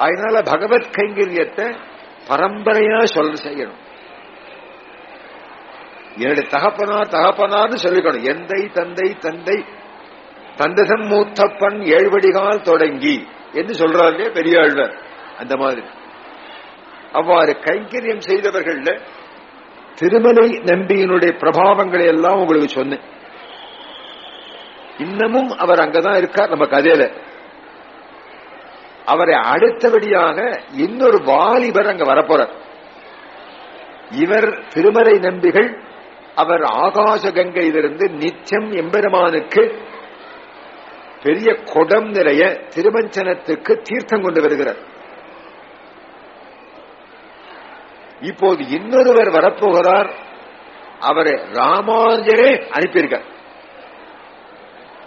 அதனால பகவத் கைங்கரியத்தை பரம்பரையா சொல்ல செய்யணும். என்னுடைய தகப்பனார் தகப்பனார்னு சொல்லிக்கணும். எந்தை தந்தை தந்தை தந்தசம் மூத்தப்பன் ஏழ்வடிகால் தொடங்கி. என்று சொல்றாரு பெரியாழ்வர். அந்த மாதிரி. அவ்வாறு கைங்கரியம் செய்தவர்கள் திருமலை நம்பியினுடைய பிரபாவங்களை எல்லாம் உங்களுக்கு சொன்னேன். இன்னமும் அவர் அங்கதான் இருக்கார் நம்ம கதையில. அவரை அடுத்தபடியாக இன்னொரு வாலிபர் அங்க வரப்போறார் இவர் திருமலை நம்பிகள் அவர் ஆகாச கங்கையிலிருந்து நித்தியம் எம்பெருமானுக்கு பெரிய கொடம் நிறைய திருமஞ்சனத்துக்கு தீர்த்தம் கொண்டு வருகிறார். இப்போது இன்னொருவர் வரப்போகிறார். அவரை ராமானுஜரே அனுப்பியிருக்கார்.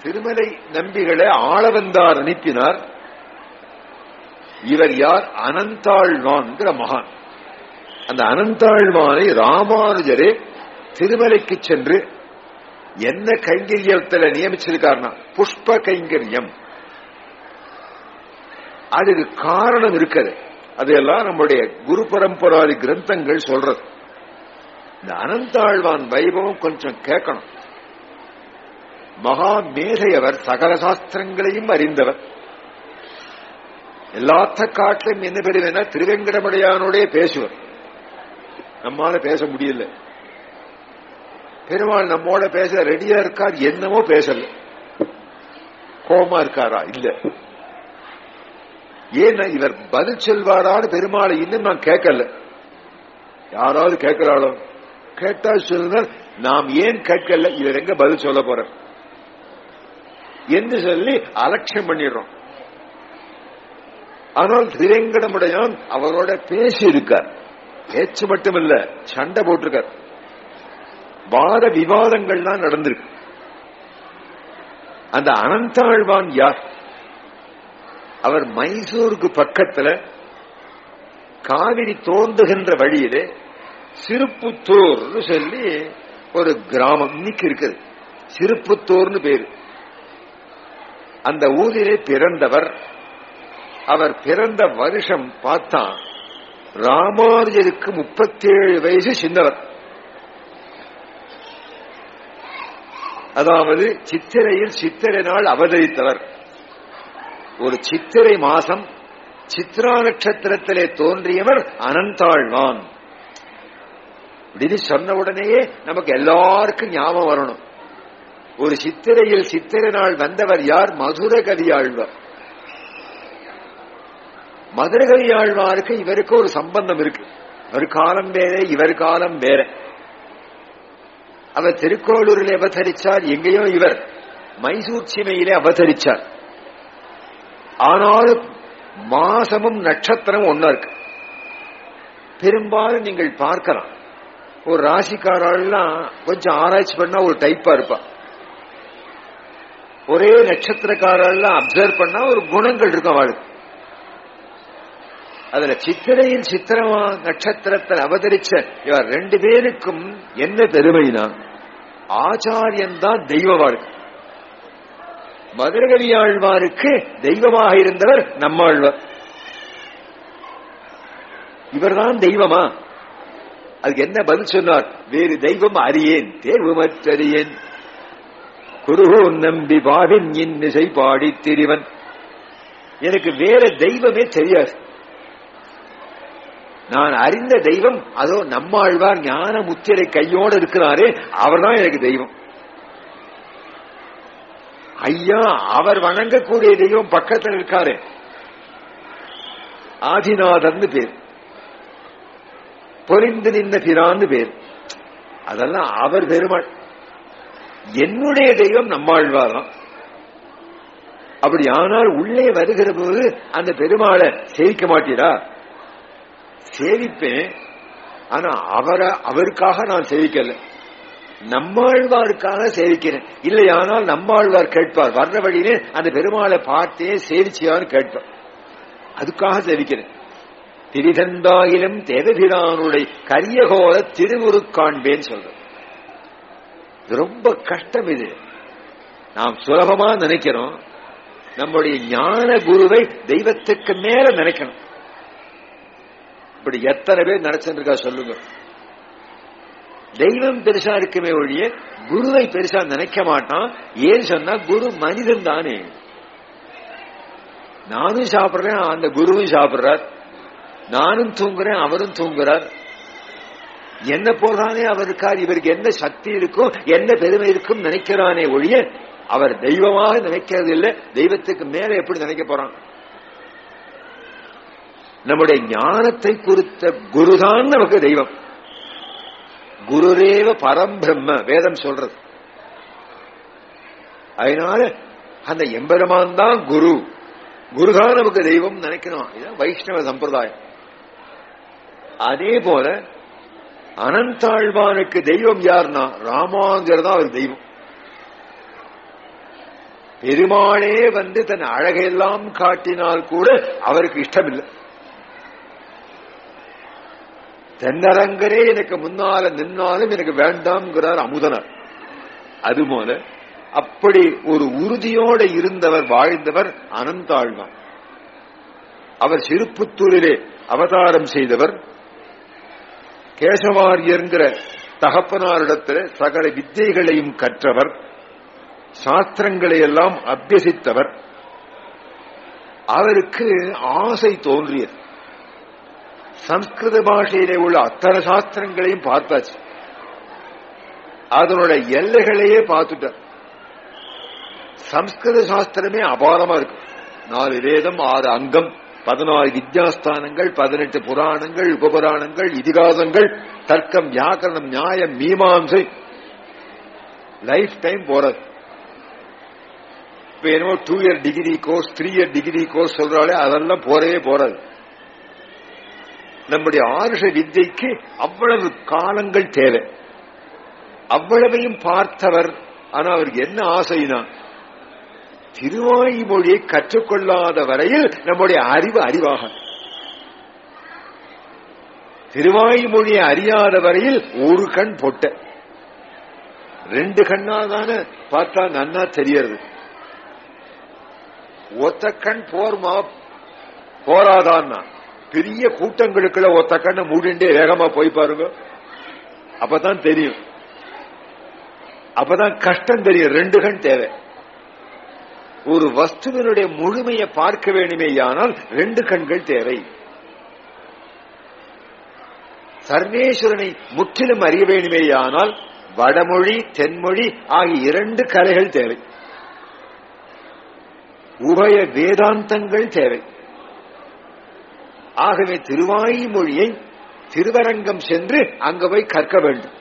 திருமலை நம்பிகளை ஆளவந்தார் அனுப்பினார். இவர் யார்? அனந்தாழ்வான்கிற மகான். அந்த அனந்தாழ்வானை ராமானுஜரே திருமலைக்கு சென்று என்ன கைங்கரியத்துல நியமிச்சிருக்காருனா புஷ்ப கைங்கரியம் அதுக்கு காரணம் இருக்குது அதையெல்லாம் நம்முடைய குரு பரம்பராதி கிரந்தங்கள் சொல்றது. இந்த அனந்தாழ்வான் வைபவம் கொஞ்சம் கேட்கணும். மகா மேதையவர் சகல சாஸ்திரங்களையும் அறிந்தவர். எல்லாத்த காட்டிலும் என்ன பெறுவேன்னா திருவெங்கடமுடையானோடய பேசுவர். நம்மால பேச முடியல. பெருமாள் நம்மோட பேச ரெடியா இருக்கார் என்னமோ பேசல. கோமா இருக்காரா? இல்ல. ஏன்னா இவர் பதில் சொல்வாரான்னு பெருமாளை இன்னும் நான் கேட்கல. யாராவது கேட்கிறாளோ? கேட்டா சொல்லுங்க நாம் ஏன் கேட்கல? இவர் எங்க பதில் சொல்ல போற என்று சொல்லி அலட்சியம் பண்ணிடுறோம். ஆனால் திரைங்கடமுடையான். அவரோட பேசி இருக்கார் பேச்சு மட்டுமல்ல சண்டை போட்டிருக்கார். வாத விவாதங்கள் தான் நடந்திருக்கு. அந்த அனந்தாழ்வான் யார்? அவர் மைசூருக்கு பக்கத்துல காவிரி தோன்றுகின்ற வழியிலே சிறுப்புத்தூர்னு சொல்லி ஒரு கிராமம் இன்னைக்கு இருக்குது. சிறுப்புத்தூர்னு பேரு. அந்த ஊரிலே பிறந்தவர் அவர் பிறந்த வருஷம் பார்த்தா ராமானுஜருக்கு முப்பத்தேழு வயசு சின்னவர். அதாவது சித்திரையில் சித்திரை நாள் அவதரித்தவர். ஒரு சித்திரை மாசம் சித்ரா நட்சத்திரத்திலே தோன்றியவர் அனந்தாழ்வான். அப்படின்னு சொன்ன உடனேயே நமக்கு எல்லாருக்கும் ஞாபகம் வரணும். ஒரு சித்திரையில் சித்திரை நாள் வந்தவர் யார்? மதுர கவியாழ்வர் மதுரகவி ஆழ்வாருக்கு இவருக்கு ஒரு சம்பந்தம் இருக்கு. ஒரு காலம் வேற இவர் காலம் வேற. அவர் திருக்கோளூரில் அவதரிச்சார் எங்கேயோ இவர் மைசூர் சீமையிலே அவதரிச்சார். ஆனாலும் மாசமும் நட்சத்திரம் ஒன்னா இருக்கு. பெரும்பாலும் நீங்கள் பார்க்கலாம். ஒரு ராசிக்காரெல்லாம் கொஞ்சம் ஆராய்ச்சி பண்ணா ஒரு டைப்பா இருப்பா. ஒரே நட்சத்திரக்காரெல்லாம் அப்சர்வ் பண்ணா ஒரு குணங்கள் இருக்கும் அவளுக்கு. அதுல சித்திரையில் சித்திரமா நட்சத்திரத்தில் அவதரிச்ச இவர் ரெண்டு பேருக்கும் என்ன பெருமைனா ஆச்சாரியன் தான் தெய்வ வாழ்க்கை மதுரகவியாழ்வாருக்கு தெய்வமாக இருந்தவர் நம்மாழ்வார். இவர்தான் தெய்வமா? அதுக்கு என்ன பதில் சொன்னார்? வேறு தெய்வம் அறியேன் தேர்வுமற்றறியேன். குருகோ நம்பி பாவின் இன்னிசை பாடி திரிவன். எனக்கு வேற தெய்வமே தெரியாது. நான் அறிந்த தெய்வம் அதோ நம்மாழ்வார் ஞான முத்திரை கையோடு இருக்கிறாரே அவர்தான் எனக்கு தெய்வம். ஐயா அவர் வணங்கக்கூடிய தெய்வம் பக்கத்தில் இருக்காரு. ஆதிநாதர்னு பேர். பொறிந்து நின்ன பிரான்னு பேர். அதெல்லாம் அவர் பெருமாள். என்னுடைய தெய்வம் நம்மாழ்வாராம் அப்படி ஆனால் உள்ளே வருகிற போது அந்த பெருமாளை சேவிக்க மாட்டீரா? சேவிப்பேன். ஆனா அவரை அவருக்காக நான் சேவிக்கல. நம்மாழ்வாருக்காக சேவிக்கிறேன். இல்லையானால் நம்மாழ்வார் கேட்பார். வர்ற வழியிலே அந்த பெருமாளை பார்த்தே சேவிச்சியான்னு கேட்பார். அதுக்காக சேவிக்கிறேன். திரிதந்தாயிலும் தேவபிரானுடைய கரியகோல திருவுரு காண்பேன்னு சொல்றேன் ரொம்ப கஷ்டம் இது. நாம் சுலபமா நினைக்கிறோம். நம்முடைய ஞான குருவை தெய்வத்துக்கு மேல நினைக்கணும். இப்படி எத்தனை பேர் நினைச்சிருக்கா சொல்லுங்க. தெய்வம் பெருசா இருக்குமே ஒழிய குருவை பெருசா நினைக்க மாட்டான். ஏன் சொன்னா குரு மனிதன் தானே. நானும் சாப்பிடுறேன் அந்த குருவும் சாப்பிடுறார். நானும் தூங்குறேன் அவரும் தூங்குறார். என்ன போறானே அவருக்கார் இவருக்கு என்ன சக்தி இருக்கும் என்ன பெருமை இருக்கும் நினைக்கிறானே ஒழிய அவர் தெய்வமாக நினைக்கிறது இல்லை தெய்வத்துக்கு மேல எப்படி நினைக்க போறான்? நம்முடைய ஞானத்தை குறித்த குருதான் நமக்கு தெய்வம். குருரேவ பரம்பிரம்ம வேதம் சொல்றது. அதனால அந்த எம்பெருமான் தான் குரு. குருதான் நமக்கு தெய்வம் நினைக்கணும்? இதுதான் வைஷ்ணவ சம்பிரதாயம். அதே போல அனந்தாழ்வானுக்கு தெய்வம் யாருன்னா ராமாங்கர் தான் அவர் தெய்வம். பெருமாளே வந்து தன் அழகையெல்லாம் காட்டினால் கூட அவருக்கு இஷ்டமில்லை. தென்னரங்கரே எனக்கு முன்னால நின்னாலும் எனக்கு வேண்டாம்ங்கிறார் அமுதனர். அதுபோல அப்படி ஒரு உறுதியோட இருந்தவர் வாழ்ந்தவர் அனந்தாழ்வான் அவர் சிறுப்புத்தூரிலே அவதாரம் செய்தவர். கேசவாரியர்ங்கிற தகப்பனாரிடத்தில் சகல வித்தைகளையும் கற்றவர். சாஸ்திரங்களை எல்லாம் அபியசித்தவர். அவருக்கு ஆசை தோன்றியது. சம்ஸ்கிருத பாஷையிலே உள்ள அத்தனை சாஸ்திரங்களையும் பார்த்தாச்சு. அதனோட எல்லைகளையே பார்த்துட்டார். சம்ஸ்கிருத சாஸ்திரமே அபாரமா இருக்கு. நாலு வேதம் ஆறு அங்கம் பதினாறு வித்யாஸ்தானங்கள் பதினெட்டு புராணங்கள் உபபுராணங்கள் இதிகாசங்கள் தர்க்கம் வியாக்கரணம் நியாயம் மீமாம்சை. லைஃப் டைம் போறது. இப்ப என்னவோ two year degree course three year degree course சொல்றாலே அதெல்லாம் போறவே போறது. நம்முடைய ஆருஷ வித்தைக்கு அவ்வளவு காலங்கள் தேவை. அவ்வளவையும் பார்த்தவர் ஆனா அவருக்கு என்ன ஆசைனா திருவாய்மொழியை கற்றுக்கொள்ளாத வரையில் நம்முடைய அறிவு அறிவாக திருவாய்மொழியை அறியாத வரையில் ஒரு கண் பொட்ட. ரெண்டு கண்ணாதான பார்த்தா நன்னா தெரியறது ஒத்த கண் போர்மா போராதான்னா? பெரிய கூட்டங்களுக்குள்ள ஒத்த கண்ணை மூடிண்டே வேகமா போய் பாருங்க. அப்பதான் தெரியும். அப்பதான் கஷ்டம் தெரியும். ரெண்டு கண் தேவை. ஒரு வஸ்துவினுடைய முழுமையை பார்க்க வேண்டுமேயானால் ரெண்டு கண்கள் தேவை. சர்வேஸ்வரனை முற்றிலும் அறிய வேண்டுமேயானால் வடமொழி தென்மொழி ஆகிய இரண்டு கலைகள் தேவை. உபய வேதாந்தங்கள் தேவை. ஆகவே திருவாய்மொழியை திருவரங்கம் சென்று அங்க போய் கற்க வேண்டும்.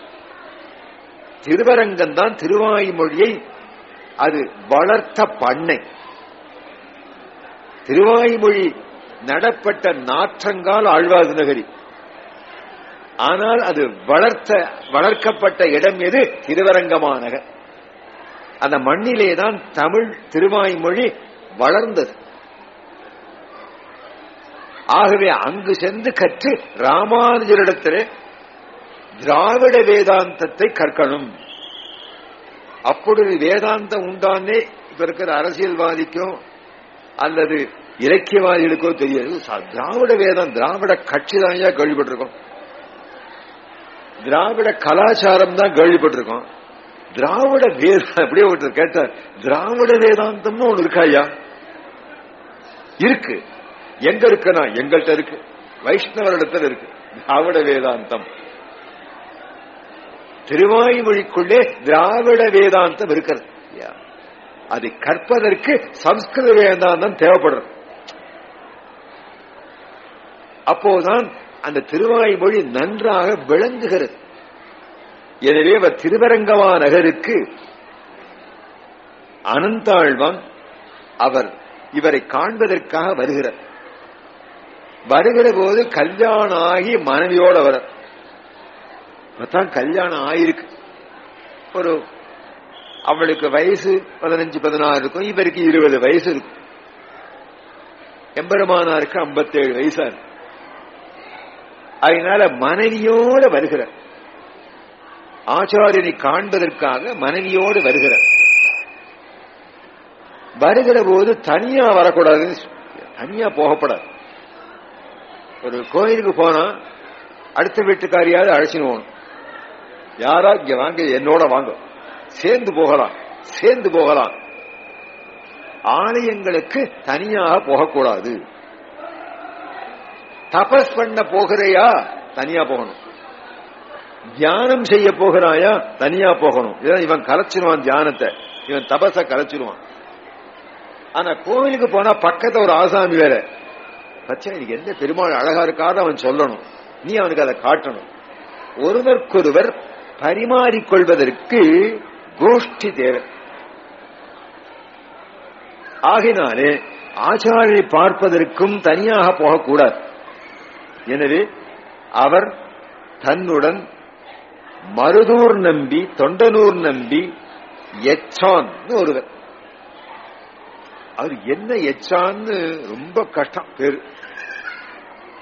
திருவரங்கம் தான் திருவாய்மொழியை அது வளர்த்த பண்ணை. திருவாய்மொழி நடப்பட்ட நாற்றங்கால் ஆழ்வாது நகரி. ஆனால் அது வளர்த்த வளர்க்கப்பட்ட இடம் எது? திருவரங்கமானக அந்த மண்ணிலே தான் தமிழ் திருவாய்மொழி வளர்ந்தது. ஆகவே அங்கு சென்று கற்று ராமானுஜரிடத்தில் திராவிட வேதாந்தத்தை கற்கணும். அப்பொழுது வேதாந்தம் உண்டானே இப்ப இருக்கிற அரசியல்வாதிக்கும் அல்லது இலக்கியவாதிகளுக்கோ தெரியாது. திராவிட வேதம் திராவிட கட்சி தான் கேள்விப்பட்டிருக்கோம். திராவிட கலாச்சாரம் தான் கேள்விப்பட்டிருக்கோம். திராவிட வேதம் அப்படியே ஒருத்தர் கேட்டார் திராவிட வேதாந்தம்னு ஒண்ணு இருக்கா ஐயா? இருக்கு. எங்க இருக்குன்னா எங்கள்கிட்ட இருக்கு. வைஷ்ணவரிடத்தில் இருக்கு. திராவிட வேதாந்தம். திருவாய்மொழிக்குள்ளே திராவிட வேதாந்தம் இருக்கிறது. அது கற்பதற்கு சம்ஸ்கிருத வேதாந்தம் தேவைப்படுறது. அப்போதான் அந்த திருவாய்மொழி நன்றாக விளங்குகிறது. எனவே அவர் திருவரங்கமா நகருக்கு அனந்தாழ்வான் அவர் இவரை காண்பதற்காக வருகிறார். வருகிற போது கல்யாணம் ஆகி மனைவியோட வர. கல்யாணம் ஆயிருக்கு. ஒரு அவளுக்கு வயசு பதினஞ்சு பதினாறு இருக்கும். இவருக்கு இருபது வயசு இருக்கும். எம்பெருமானாருக்கு ஐம்பத்தேழு வயசா இருக்கு. அதனால மனைவியோட வருகிறார். ஆச்சாரியனை காண்பதற்காக மனைவியோடு வருகிறார். வருகிற போது தனியா வரக்கூடாது தனியா போகப்படாது. ஒரு கோயிலுக்கு போனா அடுத்த வீட்டுக்காரியாவது அழைச்சின்னு போகணும். யாரா? இங்க வாங்க என்னோட வாங்க. சேர்ந்து போகலாம் சேர்ந்து போகலாம். ஆலயங்களுக்கு தனியாக போகக்கூடாது. தபஸ் பண்ண போகிறையா? தனியா போகணும். தியானம் செய்ய போகிறாயா? தனியா போகணும். இவன் கலைச்சிருவான் தியானத்தை. இவன் தபச கலைச்சிருவான். ஆனா கோவிலுக்கு போனா பக்கத்துல ஒரு ஆசாமி வேற. பிரச்சனை எந்த பெருமாள் அழகா இருக்காத அவன் சொல்லணும். நீ அவனுக்கு அதை காட்டணும். ஒருவருக்கொருவர் பரிமாறிக்கொள்வதற்கு கோஷ்டி தேவை. ஆகினாலே ஆச்சாரியை பார்ப்பதற்கும் தனியாக போகக்கூடாது. எனவே அவர் தன்னுடன் மருதூர் நம்பி தொண்டனூர் நம்பி எச்சான் ஒருவர். அவர் என்ன எச்சான்னு ரொம்ப கஷ்டம். பேரு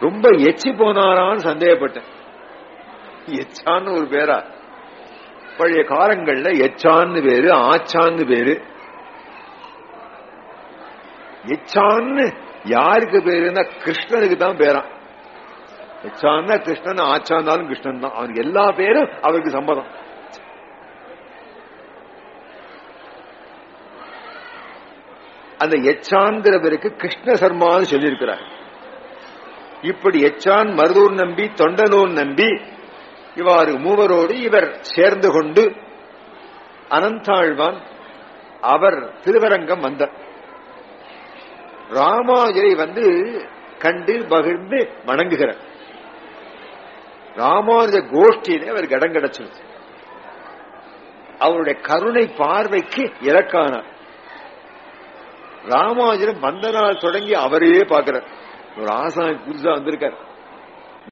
ரொம்ப எச்சி போனாரான்னு சந்தேகப்பட்டேன். எச்சான்னு ஒரு பேரா. பழைய காலங்கள்ல எச்சான்னு பேரு ஆச்சான்னு பேரு. எச்சான்னு யாருக்கு பேருன்னா கிருஷ்ணனுக்கு தான் பேரா. எச்சான்னா கிருஷ்ணன் ஆச்சாந்தாலும் கிருஷ்ணன் தான். அவனுக்கு எல்லா பேரும் அவருக்கு சம்மதம். அந்த எச்சான்கிறவருக்கு கிருஷ்ண சர்மான்னு சொல்லியிருக்கிறார். இப்படி எச்சான் மருதூர் நம்பி தொண்டனூர் நம்பி இவ்வாறு மூவரோடு இவர் சேர்ந்து கொண்டு அனந்தாழ்வான் அவர் திருவரங்கம் வந்தார். ராமாஜரை வந்து கண்டு பகிர்ந்து வணங்குகிறார். ராமானுஜ கோஷ்டியிலே அவர் இடம் கிடைச்சிருச்சு அவருடைய கருணை பார்வைக்கு இலக்கானார். ராமானுஜரும் வந்த நாள் தொடங்கி அவரையே பார்க்கிறார். ஒரு ஆசாமி புதுசா வந்திருக்கார்.